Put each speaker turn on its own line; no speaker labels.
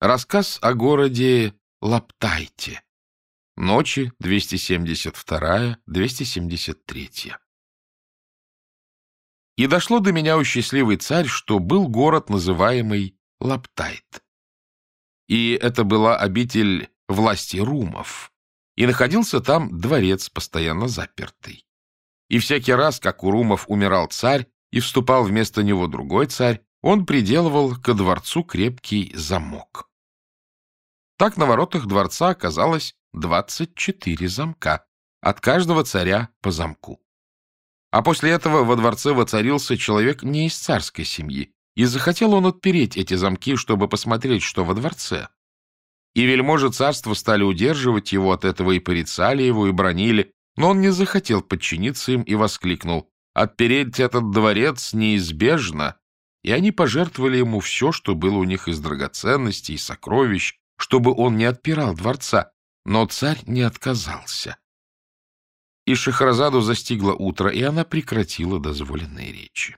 Рассказ о городе Лаптайте. Ночи 272-273. И дошло до меня, у счастливый царь, что был город, называемый Лаптайт. И это была обитель власти румов, и находился там дворец, постоянно запертый. И всякий раз, как у румов умирал царь, и вступал вместо него другой царь, он приделывал ко дворцу крепкий замок. Так на воротах дворца оказалось 24 замка, от каждого царя по замку. А после этого во дворце воцарился человек не из царской семьи, и захотел он отпереть эти замки, чтобы посмотреть, что во дворце. И вельможи царства стали удерживать его от этого и порицали его, и бронили, но он не захотел подчиниться им и воскликнул «Отпереть этот дворец неизбежно!» И они пожертвовали ему все, что было у них из драгоценностей и сокровищ, чтобы он не отпирал дворца, но царь не отказался. И Шахразаду застигло утро, и она прекратила дозволенные речи.